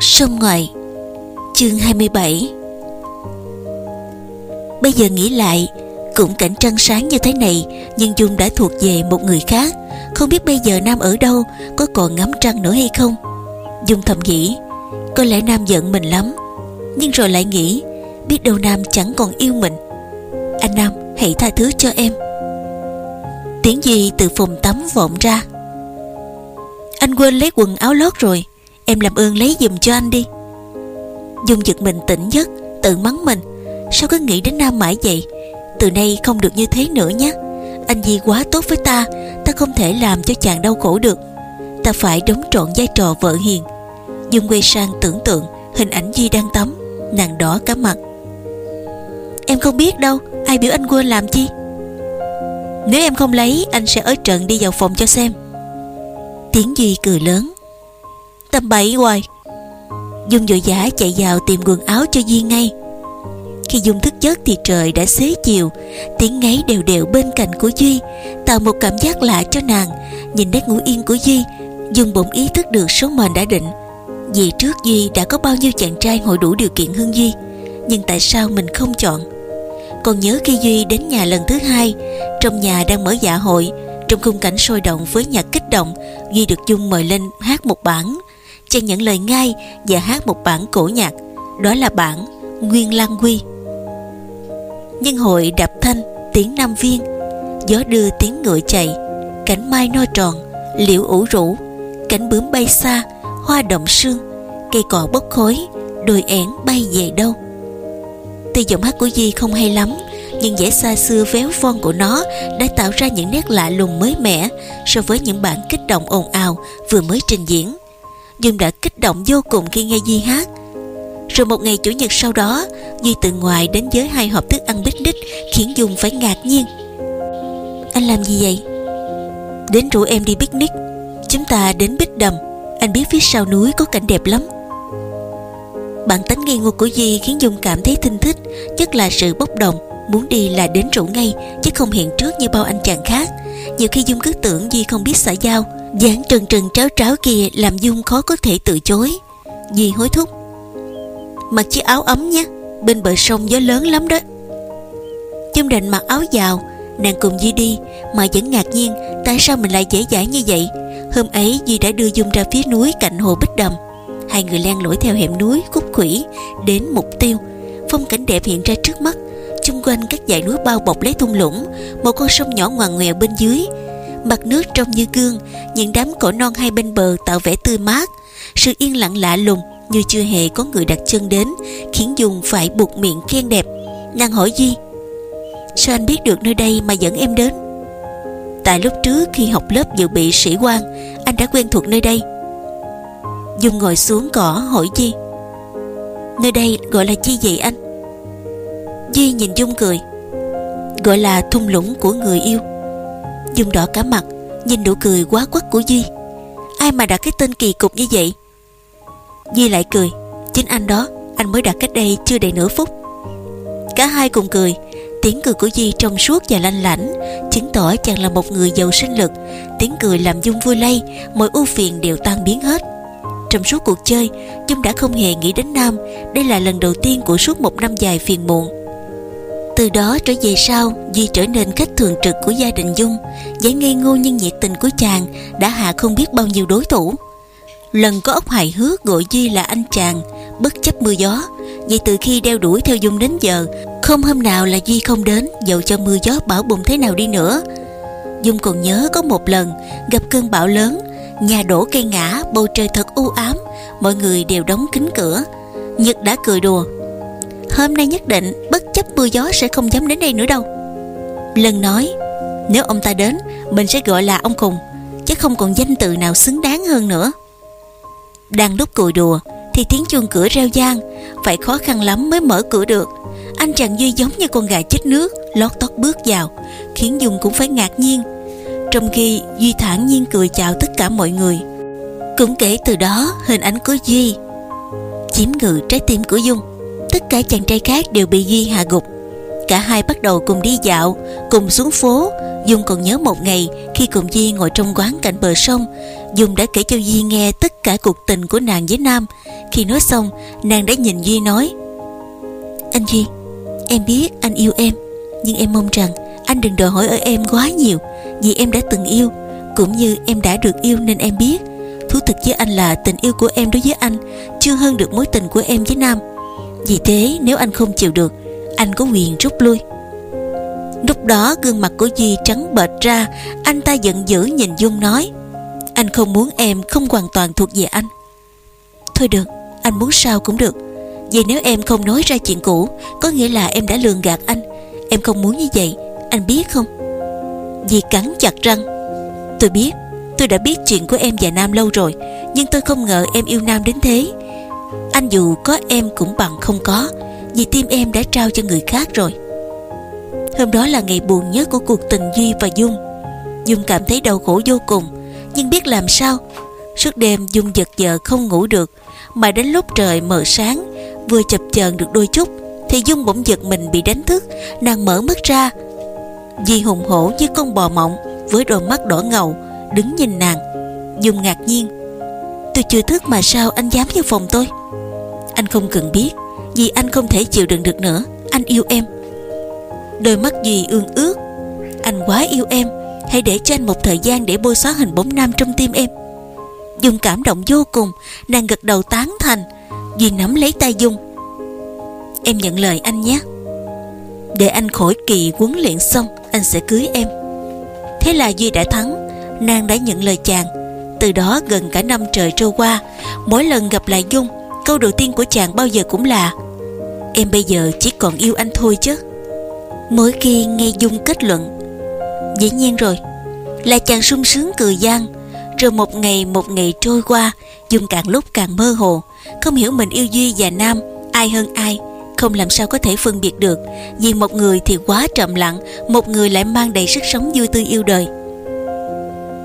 Sông ngoài, Chương 27 Bây giờ nghĩ lại, Cũng cảnh trăng sáng như thế này, Nhưng Dung đã thuộc về một người khác. Không biết bây giờ Nam ở đâu, Có còn ngắm trăng nữa hay không? Dung thầm nghĩ, Có lẽ Nam giận mình lắm. Nhưng rồi lại nghĩ, Biết đâu Nam chẳng còn yêu mình. Anh Nam, hãy tha thứ cho em. Tiếng gì từ phòng tắm vọng ra. Anh quên lấy quần áo lót rồi. Em làm ơn lấy giùm cho anh đi. Dung giật mình tỉnh giấc, Tự mắng mình. Sao cứ nghĩ đến Nam mãi vậy? Từ nay không được như thế nữa nhé. Anh Di quá tốt với ta Ta không thể làm cho chàng đau khổ được. Ta phải đóng trọn vai trò vợ hiền. Dung quay sang tưởng tượng Hình ảnh Di đang tắm, Nàng đỏ cả mặt. Em không biết đâu, Ai biểu anh quên làm chi? Nếu em không lấy, Anh sẽ ở trận đi vào phòng cho xem. Tiếng Duy cười lớn. Tầm bậy hoài. Dung vội vã chạy vào tìm quần áo cho Duy ngay. Khi Dung thức giấc thì trời đã xế chiều, Tiếng ngáy đều đều bên cạnh của Duy, Tạo một cảm giác lạ cho nàng. Nhìn nét ngủ yên của Duy, Dung bỗng ý thức được số mệnh đã định. Vì trước Duy đã có bao nhiêu chàng trai hội đủ điều kiện hơn Duy, Nhưng tại sao mình không chọn? Còn nhớ khi Duy đến nhà lần thứ hai, Trong nhà đang mở dạ hội, Trong khung cảnh sôi động với nhạc kích động, Duy được Dung mời lên hát một bản chàng nhận lời ngay và hát một bản cổ nhạc. Đó là bản Nguyên lan Quy. Nhân hội đập thanh tiếng nam viên, gió đưa tiếng ngựa chạy cảnh mai no tròn, liễu ủ rũ cảnh bướm bay xa, hoa động sương, cây cỏ bốc khói, đồi ẻn bay về đâu. Tuy giọng hát của Di không hay lắm, nhưng vẻ xa xưa véo von của nó đã tạo ra những nét lạ lùng mới mẻ so với những bản kích động ồn ào vừa mới trình diễn. Dung đã kích động vô cùng khi nghe Di hát. Rồi một ngày Chủ nhật sau đó Duy từ ngoài đến với hai hộp thức ăn bít đích Khiến Dung phải ngạc nhiên. Anh làm gì vậy? Đến rủ em đi picnic. Chúng ta đến bích đầm. Anh biết phía sau núi có cảnh đẹp lắm. Bản tính ngây ngô của Di khiến Dung cảm thấy thinh thích, Nhất là sự bốc đồng, Muốn đi là đến rủ ngay, Chứ không hẹn trước như bao anh chàng khác. Nhiều khi Dung cứ tưởng Di không biết xã giao dáng trần trần tráo tráo kia làm dung khó có thể từ chối. Dì hối thúc, Mặc chiếc áo ấm nhé, Bên bờ sông gió lớn lắm đó. Chung định mặc áo vào, Nàng cùng Di đi, Mà vẫn ngạc nhiên Tại sao mình lại dễ dãi như vậy. Hôm ấy Duy đã đưa Dung ra phía núi cạnh hồ Bích Đầm Hai người len lỏi theo hẻm núi khúc khủy Đến mục tiêu. Phong cảnh đẹp hiện ra trước mắt, Chung quanh các dãy núi bao bọc lấy thung lũng, Một con sông nhỏ ngoằn ngoèo bên dưới mặt nước trong như gương, những đám cỏ non hai bên bờ tạo vẻ tươi mát. Sự yên lặng lạ lùng như chưa hề có người đặt chân đến, khiến dung phải buộc miệng khen đẹp. Nàng hỏi di, sao anh biết được nơi đây mà dẫn em đến? Tại lúc trước khi học lớp dự bị sĩ quan, anh đã quen thuộc nơi đây. Dung ngồi xuống cỏ hỏi di, nơi đây gọi là chi vậy anh? Di nhìn dung cười, gọi là thung lũng của người yêu. Dung đỏ cả mặt, Nhìn nụ cười quá quắc của Duy. Ai mà đặt cái tên kỳ cục như vậy? Duy lại cười. Chính anh đó, Anh mới đặt cách đây chưa đầy nửa phút. Cả hai cùng cười. Tiếng cười của Duy trong suốt và lanh lảnh, Chứng tỏ chàng là một người giàu sinh lực. Tiếng cười làm Dung vui lây, Mọi ưu phiền đều tan biến hết. Trong suốt cuộc chơi, Dung đã không hề nghĩ đến Nam. Đây là lần đầu tiên của suốt một năm dài phiền muộn từ đó trở về sau, Duy trở nên khách thường trực của gia đình Dung vẻ ngây ngô nhưng nhiệt tình của chàng Đã hạ không biết bao nhiêu đối thủ. Lần có ốc hài hước gọi Duy là anh chàng, Bất chấp mưa gió, Vậy từ khi đeo đuổi theo Dung đến giờ, Không hôm nào là Duy không đến Dầu cho mưa gió bão bùng thế nào đi nữa. Dung còn nhớ có một lần, Gặp cơn bão lớn, Nhà đổ cây ngã, Bầu trời thật u ám, Mọi người đều đóng kín cửa. Nhật đã cười đùa, Hôm nay nhất định, bất chấp mưa gió sẽ không dám đến đây nữa đâu. Lần nói, Nếu ông ta đến, Mình sẽ gọi là ông khùng Chứ không còn danh từ nào xứng đáng hơn nữa. Đang lúc cười đùa, Thì tiếng chuông cửa reo gian Phải khó khăn lắm mới mở cửa được. Anh chàng Duy giống như con gà chết nước, Lót tót bước vào, Khiến Dung cũng phải ngạc nhiên. Trong khi Duy thản nhiên cười chào tất cả mọi người, Cũng kể từ đó Hình ảnh của Duy Chiếm ngự trái tim của Dung tất cả chàng trai khác đều bị Duy hạ gục. Cả hai bắt đầu cùng đi dạo, Cùng xuống phố. Dung còn nhớ một ngày, Khi cùng Duy ngồi trong quán cạnh bờ sông, Dung đã kể cho Duy nghe tất cả cuộc tình của nàng với Nam. Khi nói xong, Nàng đã nhìn Duy nói, Anh Duy, Em biết anh yêu em, Nhưng em mong rằng anh đừng đòi hỏi ở em quá nhiều, Vì em đã từng yêu, Cũng như em đã được yêu nên em biết. Thú thực với anh là tình yêu của em đối với anh, Chưa hơn được mối tình của em với Nam. Vì thế, nếu anh không chịu được, Anh có quyền rút lui. Lúc đó, gương mặt của Duy trắng bệch ra, Anh ta giận dữ nhìn Dung nói, Anh không muốn em không hoàn toàn thuộc về anh. Thôi được, Anh muốn sao cũng được. Vậy nếu em không nói ra chuyện cũ, Có nghĩa là em đã lường gạt anh. Em không muốn như vậy, Anh biết không? Duy cắn chặt răng. Tôi biết, Tôi đã biết chuyện của em và Nam lâu rồi, Nhưng tôi không ngờ em yêu Nam đến thế. Anh dù có em cũng bằng không có, Vì tim em đã trao cho người khác rồi. Hôm đó là ngày buồn nhất của cuộc tình Duy và Dung. Dung cảm thấy đau khổ vô cùng, Nhưng biết làm sao? Suốt đêm Dung giật giờ không ngủ được, Mà đến lúc trời mờ sáng, Vừa chập chờn được đôi chút, Thì Dung bỗng giật mình bị đánh thức, Nàng mở mắt ra. Duy hùng hổ như con bò mộng Với đôi mắt đỏ ngầu, Đứng nhìn nàng. Dung ngạc nhiên. Tôi chưa thức mà sao anh dám vào phòng tôi? Anh không cần biết, Vì anh không thể chịu đựng được nữa. Anh yêu em. Đôi mắt Duy ương ước. Anh quá yêu em. Hãy để cho anh một thời gian để bôi xóa hình bóng nam trong tim em. Dung cảm động vô cùng. Nàng gật đầu tán thành. Duy nắm lấy tay Dung. Em nhận lời anh nhé. Để anh khỏi kỳ huấn luyện xong, Anh sẽ cưới em. Thế là Duy đã thắng. Nàng đã nhận lời chàng. Từ đó gần cả năm trời trôi qua, Mỗi lần gặp lại Dung Câu đầu tiên của chàng bao giờ cũng là, Em bây giờ chỉ còn yêu anh thôi chứ. Mỗi khi nghe Dung kết luận, Dĩ nhiên rồi. Là chàng sung sướng cười gian Rồi một ngày một ngày trôi qua, Dung càng lúc càng mơ hồ, Không hiểu mình yêu Duy và Nam Ai hơn ai, Không làm sao có thể phân biệt được, Vì một người thì quá trầm lặng, Một người lại mang đầy sức sống vui tươi yêu đời.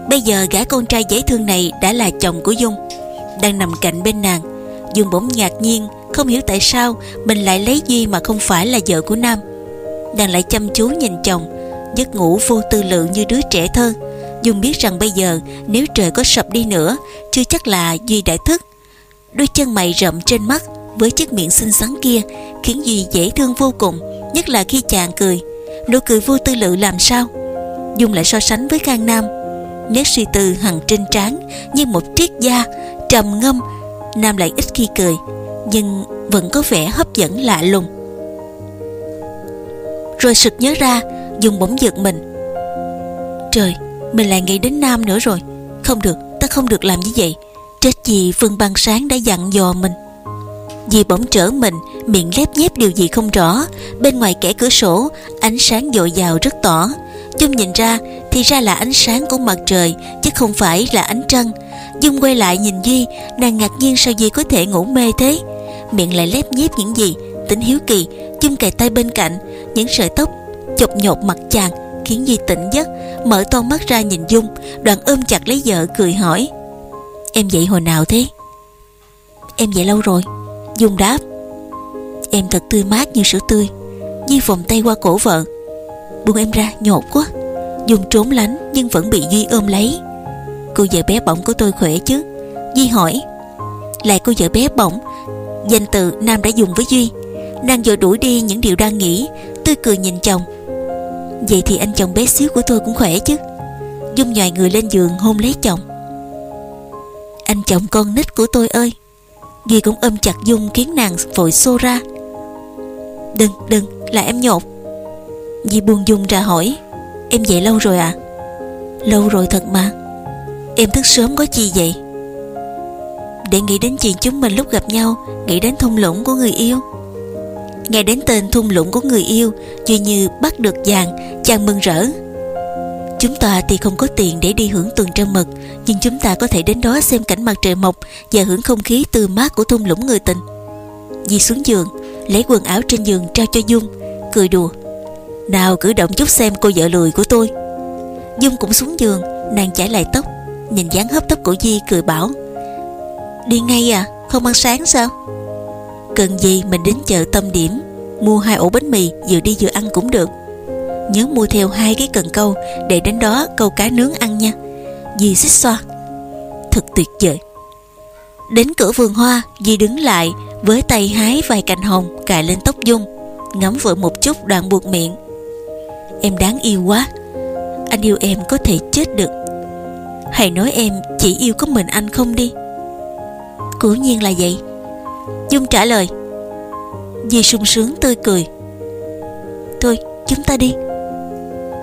Bây giờ gã con trai dễ thương này Đã là chồng của Dung, Đang nằm cạnh bên nàng. Dung bỗng ngạc nhiên, Không hiểu tại sao Mình lại lấy Duy mà không phải là vợ của Nam. Nàng lại chăm chú nhìn chồng, Giấc ngủ vô tư lự như đứa trẻ thơ. Dung biết rằng bây giờ Nếu trời có sập đi nữa, Chưa chắc là Duy đã thức. Đôi chân mày rậm trên mắt Với chiếc miệng xinh xắn kia Khiến Duy dễ thương vô cùng, Nhất là khi chàng cười. Nụ cười vô tư lự làm sao? Dung lại so sánh với Khang Nam. Nét suy tư hằng trên trán Như một triết gia trầm ngâm Nam lại ít khi cười, Nhưng vẫn có vẻ hấp dẫn lạ lùng. Rồi sực nhớ ra, dùng bỗng giật mình. Trời, Mình lại nghĩ đến Nam nữa rồi. Không được, Ta không được làm như vậy. Trách gì Phương Băng Sáng đã dặn dò mình. Dì bỗng trở mình, Miệng lép nhép điều gì không rõ. Bên ngoài kẻ cửa sổ, Ánh sáng dội vào rất tỏ. Chung nhìn ra, Thì ra là ánh sáng của mặt trời, Chứ không phải là ánh trăng. Dung quay lại nhìn Duy, Nàng ngạc nhiên sao Duy có thể ngủ mê thế? Miệng lại lép nhép những gì, Tính hiếu kỳ Dung kề tay bên cạnh, Những sợi tóc chọc nhột mặt chàng khiến Duy tỉnh giấc, mở to mắt ra nhìn Dung đoàn ôm chặt lấy vợ, cười hỏi. Em dậy hồi nào thế? Em dậy lâu rồi? Dung đáp. Em thật tươi mát như sữa tươi Duy vòng tay qua cổ vợ. Buông em ra, nhột quá. Dung trốn lánh nhưng vẫn bị Duy ôm lấy cô vợ bé bỏng của tôi khỏe chứ? Duy hỏi. Lại cô vợ bé bỏng. Danh từ Nam đã dùng với Duy. Nàng vội đuổi đi những điều đang nghĩ. Tôi cười nhìn chồng. Vậy thì anh chồng bé xíu của tôi cũng khỏe chứ? Dung nhòi người lên giường hôn lấy chồng. Anh chồng con nít của tôi ơi. Duy cũng ôm chặt Dung khiến nàng vội xô ra. Đừng đừng, là em nhột. Duy buông Dung ra hỏi. Em dậy lâu rồi à? Lâu rồi thật mà. Em thức sớm có chi vậy? Để nghĩ đến chuyện chúng mình lúc gặp nhau, Nghĩ đến thung lũng của người yêu. Nghe đến tên thung lũng của người yêu, Duy như bắt được vàng, Chàng mừng rỡ. Chúng ta thì không có tiền để đi hưởng tuần trăng mật, Nhưng chúng ta có thể đến đó xem cảnh mặt trời mọc Và hưởng không khí tươi mát của thung lũng người tình. Di xuống giường, Lấy quần áo trên giường trao cho Dung, Cười đùa. Nào cử động chút xem cô vợ lười của tôi. Dung cũng xuống giường, Nàng chải lại tóc. Nhìn dáng hấp tấp của Di cười bảo, Đi ngay à Không ăn sáng sao? Cần gì mình đến chợ tâm điểm, Mua hai ổ bánh mì, vừa đi vừa ăn cũng được. Nhớ mua theo hai cái cần câu, Để đến đó câu cá nướng ăn nha. Dì xích xoa, Thật tuyệt vời. Đến cửa vườn hoa, Di đứng lại, với tay hái vài cành hồng cài lên tóc Dung, ngắm vợ một chút đoạn buộc miệng. Em đáng yêu quá, anh yêu em có thể chết được hãy nói em chỉ yêu có mình anh không đi. Cố nhiên là vậy. Dung trả lời. Di sung sướng tươi cười. Thôi, chúng ta đi.